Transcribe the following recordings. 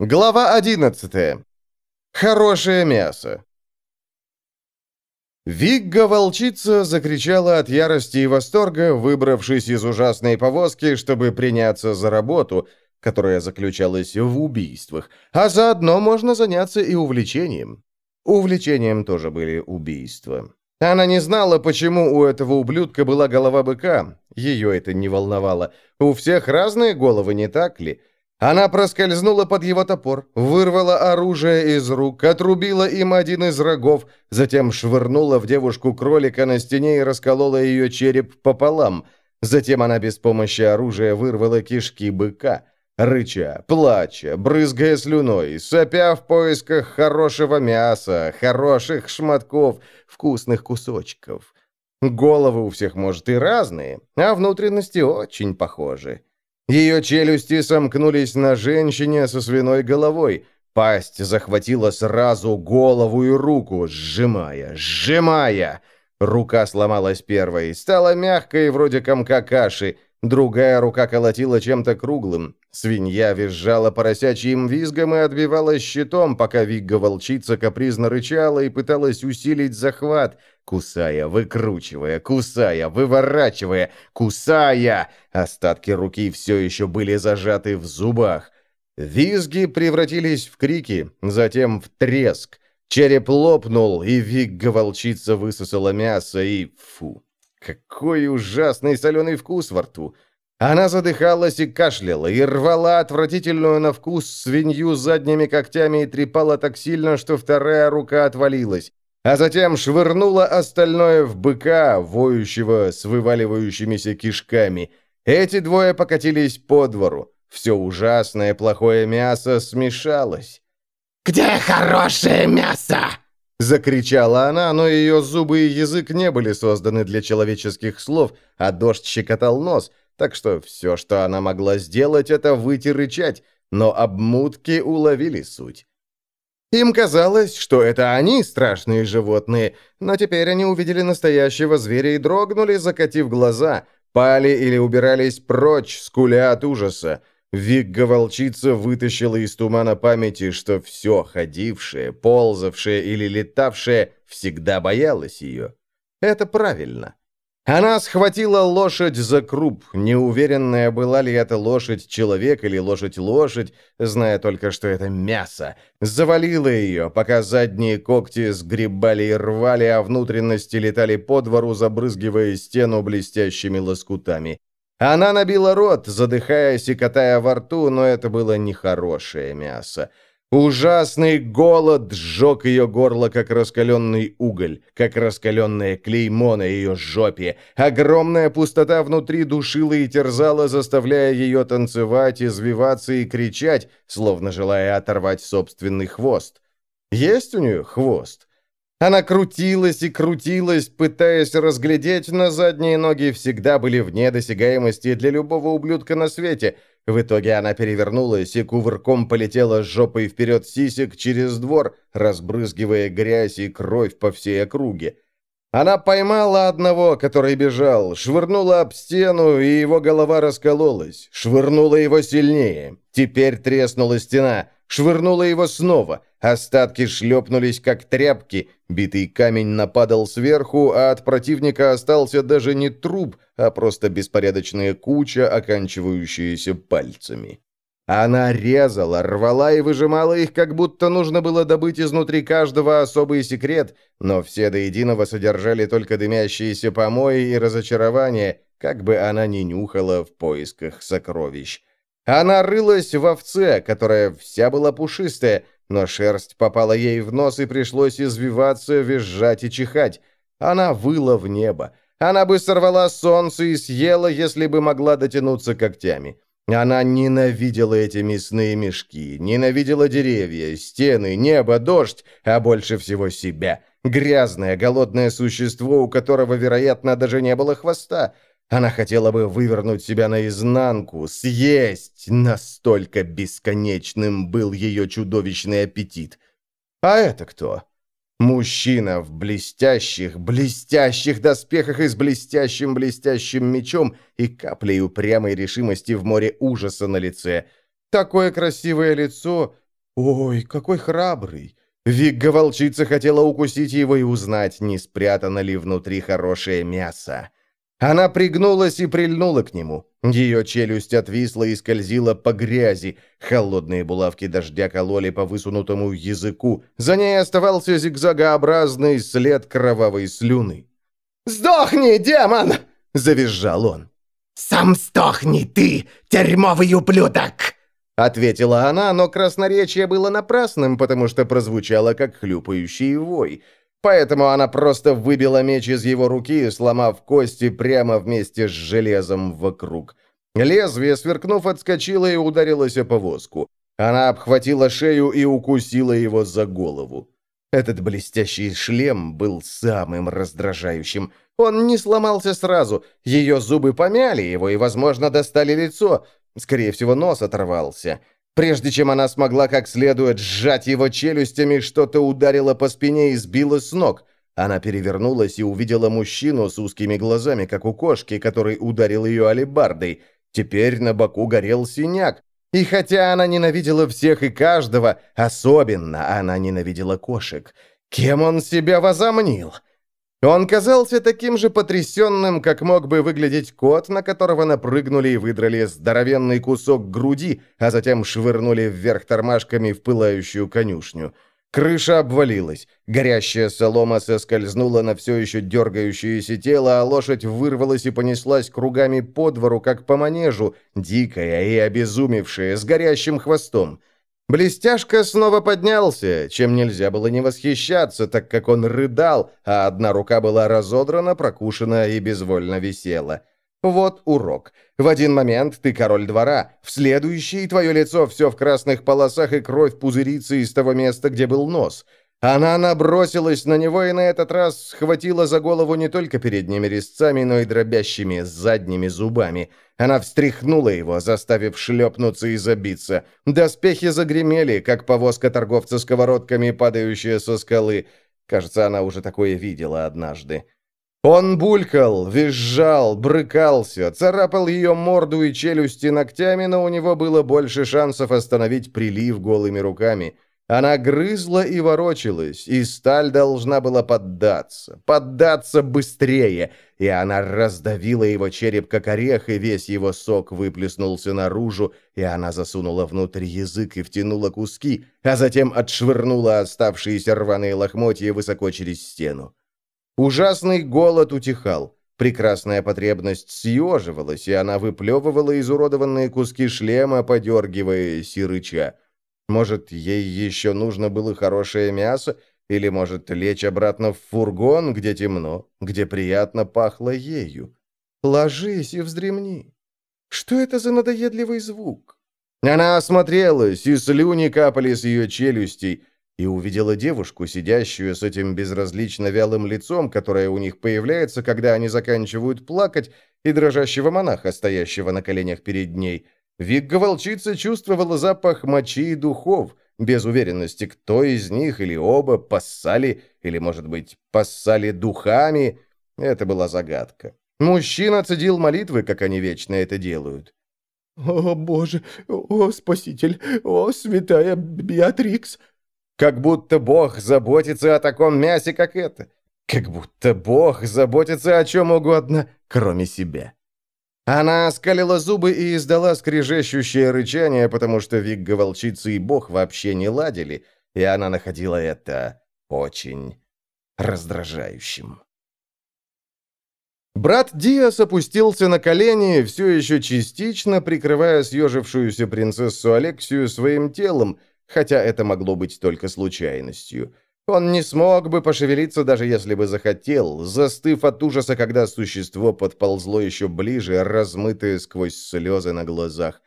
Глава 11. Хорошее мясо. Вигга-волчица закричала от ярости и восторга, выбравшись из ужасной повозки, чтобы приняться за работу, которая заключалась в убийствах, а заодно можно заняться и увлечением. Увлечением тоже были убийства. Она не знала, почему у этого ублюдка была голова быка. Ее это не волновало. У всех разные головы, не так ли? Она проскользнула под его топор, вырвала оружие из рук, отрубила им один из рогов, затем швырнула в девушку кролика на стене и расколола ее череп пополам. Затем она без помощи оружия вырвала кишки быка. Рыча, плача, брызгая слюной, сопя в поисках хорошего мяса, хороших шматков, вкусных кусочков. Головы у всех, может, и разные, а внутренности очень похожи. Ее челюсти сомкнулись на женщине со свиной головой. Пасть захватила сразу голову и руку, сжимая, сжимая. Рука сломалась первой, стала мягкой, вроде комка каши. Другая рука колотила чем-то круглым. Свинья визжала поросячьим визгом и отбивалась щитом, пока Вигга-волчица капризно рычала и пыталась усилить захват, кусая, выкручивая, кусая, выворачивая, кусая. Остатки руки все еще были зажаты в зубах. Визги превратились в крики, затем в треск. Череп лопнул, и Вигга-волчица высосала мясо и... Фу! Какой ужасный соленый вкус во рту! Она задыхалась и кашляла, и рвала отвратительную на вкус свинью задними когтями и трепала так сильно, что вторая рука отвалилась, а затем швырнула остальное в быка, воющего с вываливающимися кишками. Эти двое покатились по двору. Все ужасное плохое мясо смешалось. «Где хорошее мясо?» Закричала она, но ее зубы и язык не были созданы для человеческих слов, а дождь щекотал нос, так что все, что она могла сделать, это выйти рычать, но обмутки уловили суть. Им казалось, что это они страшные животные, но теперь они увидели настоящего зверя и дрогнули, закатив глаза, пали или убирались прочь, скуля от ужаса. Вигга-волчица вытащила из тумана памяти, что все ходившее, ползавшее или летавшее всегда боялось ее. Это правильно. Она схватила лошадь за круп, неуверенная, была ли это лошадь человек или лошадь-лошадь, зная только, что это мясо. Завалила ее, пока задние когти сгребали и рвали, а внутренности летали по двору, забрызгивая стену блестящими лоскутами. Она набила рот, задыхаясь и катая во рту, но это было нехорошее мясо. Ужасный голод сжег ее горло, как раскаленный уголь, как раскаленное клеймо на ее жопе. Огромная пустота внутри душила и терзала, заставляя ее танцевать, извиваться и кричать, словно желая оторвать собственный хвост. Есть у нее хвост? Она крутилась и крутилась, пытаясь разглядеть, но задние ноги всегда были вне досягаемости для любого ублюдка на свете. В итоге она перевернулась и кувырком полетела с жопой вперед сисек через двор, разбрызгивая грязь и кровь по всей округе. Она поймала одного, который бежал, швырнула об стену, и его голова раскололась. Швырнула его сильнее. Теперь треснула стена. Швырнула его снова. Остатки шлепнулись, как тряпки. Битый камень нападал сверху, а от противника остался даже не труп, а просто беспорядочная куча, оканчивающаяся пальцами. Она резала, рвала и выжимала их, как будто нужно было добыть изнутри каждого особый секрет, но все до единого содержали только дымящиеся помои и разочарование, как бы она ни нюхала в поисках сокровищ. Она рылась в овце, которая вся была пушистая, но шерсть попала ей в нос и пришлось извиваться, визжать и чихать. Она выла в небо. Она бы сорвала солнце и съела, если бы могла дотянуться когтями. Она ненавидела эти мясные мешки, ненавидела деревья, стены, небо, дождь, а больше всего себя. Грязное, голодное существо, у которого, вероятно, даже не было хвоста — она хотела бы вывернуть себя наизнанку, съесть. Настолько бесконечным был ее чудовищный аппетит. А это кто? Мужчина в блестящих, блестящих доспехах и с блестящим-блестящим мечом и каплей упрямой решимости в море ужаса на лице. Такое красивое лицо, Ой, какой храбрый! Вигга-волчица хотела укусить его и узнать, не спрятано ли внутри хорошее мясо. Она пригнулась и прильнула к нему. Ее челюсть отвисла и скользила по грязи. Холодные булавки дождя кололи по высунутому языку. За ней оставался зигзагообразный след кровавой слюны. «Сдохни, демон!» — завизжал он. «Сам сдохни ты, дерьмовый ублюдок!» Ответила она, но красноречие было напрасным, потому что прозвучало как хлюпающий вой — Поэтому она просто выбила меч из его руки, сломав кости прямо вместе с железом вокруг. Лезвие, сверкнув, отскочило и ударилось о повозку. Она обхватила шею и укусила его за голову. Этот блестящий шлем был самым раздражающим. Он не сломался сразу. Ее зубы помяли его и, возможно, достали лицо. Скорее всего, нос оторвался. Прежде чем она смогла как следует сжать его челюстями, что-то ударило по спине и сбило с ног. Она перевернулась и увидела мужчину с узкими глазами, как у кошки, который ударил ее алебардой. Теперь на боку горел синяк. И хотя она ненавидела всех и каждого, особенно она ненавидела кошек. Кем он себя возомнил? Он казался таким же потрясенным, как мог бы выглядеть кот, на которого напрыгнули и выдрали здоровенный кусок груди, а затем швырнули вверх тормашками в пылающую конюшню. Крыша обвалилась, горящая солома соскользнула на все еще дергающееся тело, а лошадь вырвалась и понеслась кругами по двору, как по манежу, дикая и обезумевшая, с горящим хвостом. Блестяшка снова поднялся, чем нельзя было не восхищаться, так как он рыдал, а одна рука была разодрана, прокушена и безвольно висела. Вот урок. В один момент ты король двора, в следующий твое лицо все в красных полосах и кровь пузырится из того места, где был нос. Она набросилась на него и на этот раз схватила за голову не только передними резцами, но и дробящими задними зубами – она встряхнула его, заставив шлепнуться и забиться. Доспехи загремели, как повозка торговца сковородками, падающая со скалы. Кажется, она уже такое видела однажды. Он булькал, визжал, брыкался, царапал ее морду и челюсти ногтями, но у него было больше шансов остановить прилив голыми руками. Она грызла и ворочалась, и сталь должна была поддаться, поддаться быстрее, и она раздавила его череп, как орех, и весь его сок выплеснулся наружу, и она засунула внутрь язык и втянула куски, а затем отшвырнула оставшиеся рваные лохмотья высоко через стену. Ужасный голод утихал. Прекрасная потребность съеживалась, и она выплевывала изуродованные куски шлема, подергиваясь и рыча. Может, ей еще нужно было хорошее мясо, или, может, лечь обратно в фургон, где темно, где приятно пахло ею. Ложись и вздремни. Что это за надоедливый звук? Она осмотрелась, и слюни капали с ее челюстей, и увидела девушку, сидящую с этим безразлично вялым лицом, которое у них появляется, когда они заканчивают плакать, и дрожащего монаха, стоящего на коленях перед ней – Вигга-волчица чувствовала запах мочи и духов, без уверенности, кто из них или оба поссали, или, может быть, поссали духами. Это была загадка. Мужчина цедил молитвы, как они вечно это делают. «О, Боже! О, Спаситель! О, святая Беатрикс!» Как будто Бог заботится о таком мясе, как это. Как будто Бог заботится о чем угодно, кроме себя. Она оскалила зубы и издала скрежещущее рычание, потому что Вигга волчица и бог вообще не ладили, и она находила это очень раздражающим. Брат Диас опустился на колени, все еще частично прикрывая съежившуюся принцессу Алексию своим телом, хотя это могло быть только случайностью – он не смог бы пошевелиться, даже если бы захотел, застыв от ужаса, когда существо подползло еще ближе, размытое сквозь слезы на глазах.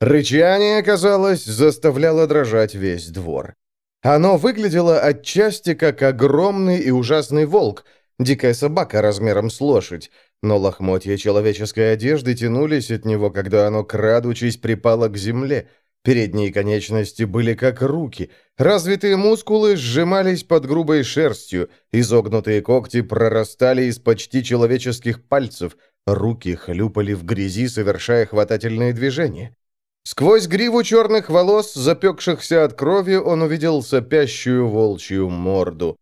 Рычание, казалось, заставляло дрожать весь двор. Оно выглядело отчасти как огромный и ужасный волк, дикая собака размером с лошадь, но лохмотья человеческой одежды тянулись от него, когда оно, крадучись, припало к земле — Передние конечности были как руки. Развитые мускулы сжимались под грубой шерстью. Изогнутые когти прорастали из почти человеческих пальцев. Руки хлюпали в грязи, совершая хватательные движения. Сквозь гриву черных волос, запекшихся от крови, он увидел сопящую волчью морду.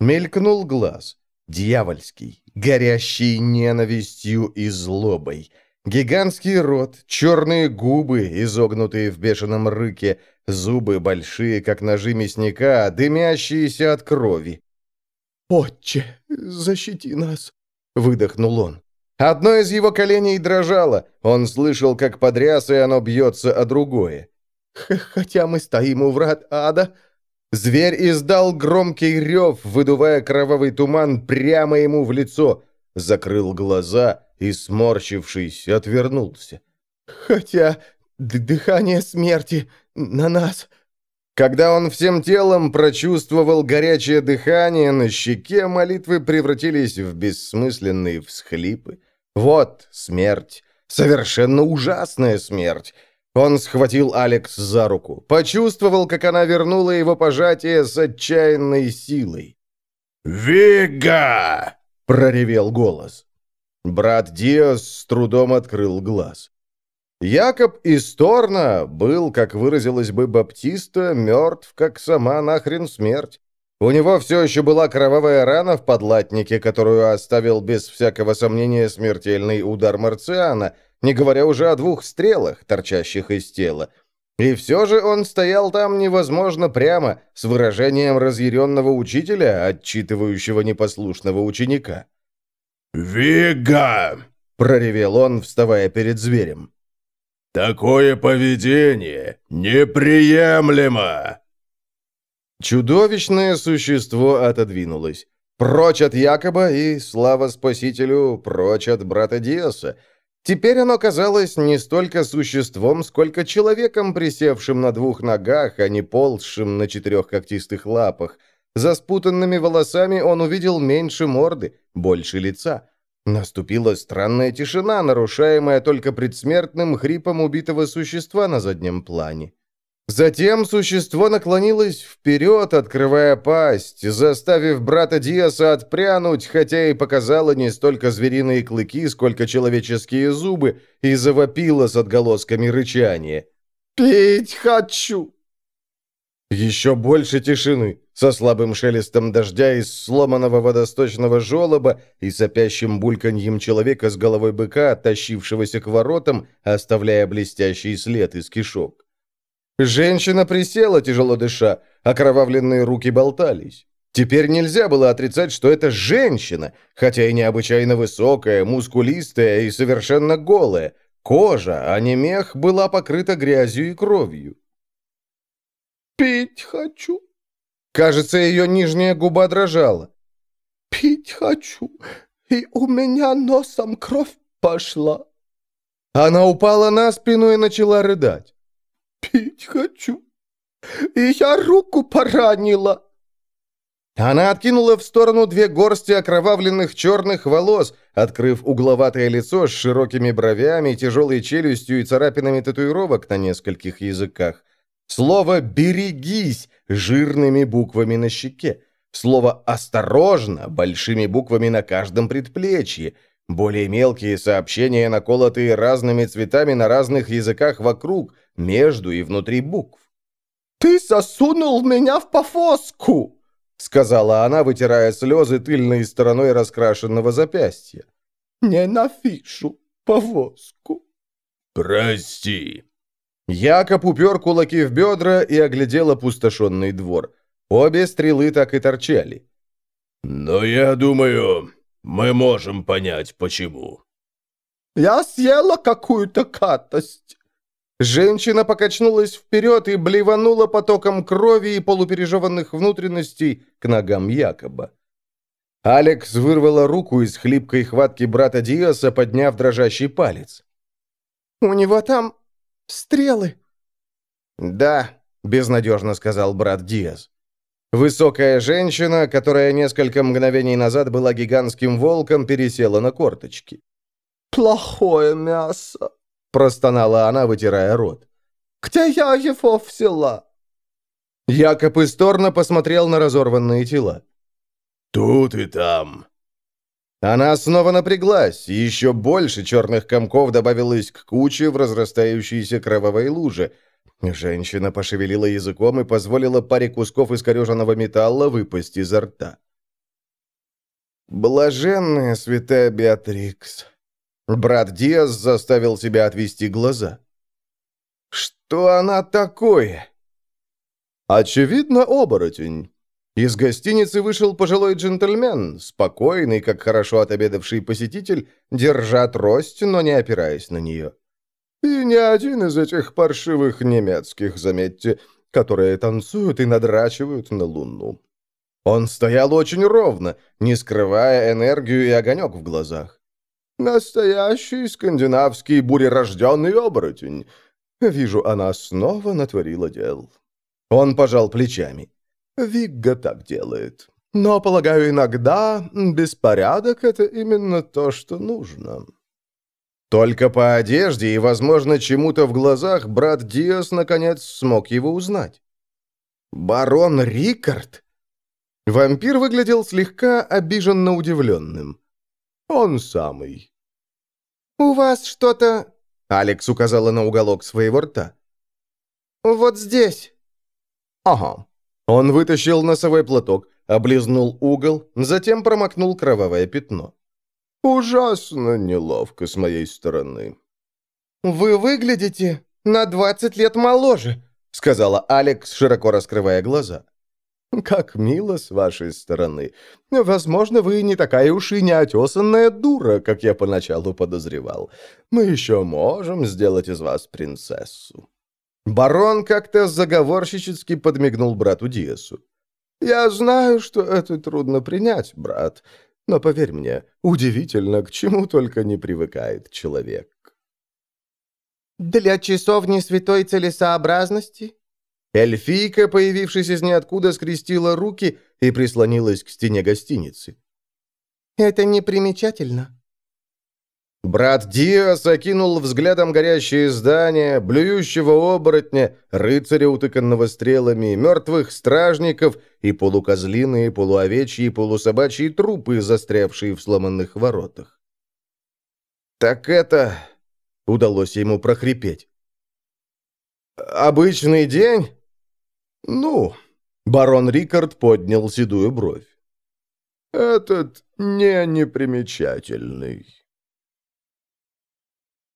Мелькнул глаз. Дьявольский, горящий ненавистью и злобой. Гигантский рот, черные губы, изогнутые в бешеном рыке, зубы большие, как ножи мясника, дымящиеся от крови. «Отче, защити нас!» — выдохнул он. Одно из его коленей дрожало. Он слышал, как под рясой оно бьется о другое. «Хотя мы стоим у врат ада...» Зверь издал громкий рев, выдувая кровавый туман прямо ему в лицо. Закрыл глаза и, сморщившись, отвернулся. «Хотя дыхание смерти на нас...» Когда он всем телом прочувствовал горячее дыхание, на щеке молитвы превратились в бессмысленные всхлипы. Вот смерть. Совершенно ужасная смерть. Он схватил Алекс за руку, почувствовал, как она вернула его пожатие с отчаянной силой. «Вига!» — проревел голос. Брат Диас с трудом открыл глаз. Якоб из был, как выразилась бы Баптиста, мертв, как сама нахрен смерть. У него все еще была кровавая рана в подлатнике, которую оставил без всякого сомнения смертельный удар Марциана, не говоря уже о двух стрелах, торчащих из тела. И все же он стоял там невозможно прямо, с выражением разъяренного учителя, отчитывающего непослушного ученика. «Вига!» — проревел он, вставая перед зверем. «Такое поведение неприемлемо!» Чудовищное существо отодвинулось. Прочь от Якоба и, слава Спасителю, прочь от брата Диаса. Теперь оно казалось не столько существом, сколько человеком, присевшим на двух ногах, а не ползшим на четырех когтистых лапах. За спутанными волосами он увидел меньше морды, больше лица. Наступила странная тишина, нарушаемая только предсмертным хрипом убитого существа на заднем плане. Затем существо наклонилось вперед, открывая пасть, заставив брата Диаса отпрянуть, хотя и показало не столько звериные клыки, сколько человеческие зубы, и завопило с отголосками рычания. «Пить хочу!» Еще больше тишины, со слабым шелестом дождя из сломанного водосточного желоба и сопящим бульканьем человека с головой быка, тащившегося к воротам, оставляя блестящий след из кишок. Женщина присела, тяжело дыша, окровавленные руки болтались. Теперь нельзя было отрицать, что это женщина, хотя и необычайно высокая, мускулистая и совершенно голая. Кожа, а не мех, была покрыта грязью и кровью. «Пить хочу». Кажется, ее нижняя губа дрожала. «Пить хочу, и у меня носом кровь пошла». Она упала на спину и начала рыдать пить хочу. И я руку поранила». Она откинула в сторону две горсти окровавленных черных волос, открыв угловатое лицо с широкими бровями, тяжелой челюстью и царапинами татуировок на нескольких языках. Слово «берегись» жирными буквами на щеке. Слово «осторожно» большими буквами на каждом предплечье. Более мелкие сообщения, наколотые разными цветами на разных языках вокруг, между и внутри букв. «Ты засунул меня в повозку!» — сказала она, вытирая слезы тыльной стороной раскрашенного запястья. «Ненавижу повозку». «Прости». Якоб упер кулаки в бедра и оглядел опустошенный двор. Обе стрелы так и торчали. «Но я думаю, мы можем понять, почему». «Я съела какую-то катость». Женщина покачнулась вперед и блеванула потоком крови и полупережеванных внутренностей к ногам Якоба. Алекс вырвала руку из хлипкой хватки брата Диаса, подняв дрожащий палец. «У него там стрелы». «Да», — безнадежно сказал брат Диас. Высокая женщина, которая несколько мгновений назад была гигантским волком, пересела на корточки. «Плохое мясо», простонала она, вытирая рот. «Где я его взяла?» Якоб исторно посмотрел на разорванные тела. «Тут и там». Она снова напряглась, и еще больше черных комков добавилось к куче в разрастающейся кровавой луже. Женщина пошевелила языком и позволила паре кусков искореженного металла выпасть изо рта. «Блаженная святая Беатрикс!» Брат Диас заставил себя отвести глаза. «Что она такое?» «Очевидно, оборотень. Из гостиницы вышел пожилой джентльмен, спокойный, как хорошо отобедавший посетитель, держа трость, но не опираясь на нее. И не один из этих паршивых немецких, заметьте, которые танцуют и надрачивают на луну. Он стоял очень ровно, не скрывая энергию и огонек в глазах. Настоящий скандинавский бурерожденный оборотень. Вижу, она снова натворила дел. Он пожал плечами. Вигга так делает. Но, полагаю, иногда беспорядок — это именно то, что нужно. Только по одежде и, возможно, чему-то в глазах брат Диас наконец смог его узнать. «Барон Рикард?» Вампир выглядел слегка обиженно удивленным. «Он самый». «У вас что-то...» Алекс указала на уголок своего рта. «Вот здесь». «Ага». Он вытащил носовой платок, облизнул угол, затем промокнул кровавое пятно. «Ужасно неловко с моей стороны». «Вы выглядите на двадцать лет моложе», — сказала Алекс, широко раскрывая глаза. «Как мило с вашей стороны. Возможно, вы не такая уж и неотесанная дура, как я поначалу подозревал. Мы еще можем сделать из вас принцессу». Барон как-то заговорщически подмигнул брату Диасу. «Я знаю, что это трудно принять, брат, но поверь мне, удивительно, к чему только не привыкает человек». «Для часовни святой целесообразности?» Эльфийка, появившись из ниоткуда, скрестила руки и прислонилась к стене гостиницы. «Это не примечательно. Брат Диас окинул взглядом горящие здания, блюющего оборотня, рыцаря, утыканного стрелами, мертвых стражников и полукозлиные, полуовечьи, полусобачьи трупы, застрявшие в сломанных воротах. «Так это...» — удалось ему прохрипеть. «Обычный день?» «Ну...» — барон Рикард поднял седую бровь. «Этот не непримечательный».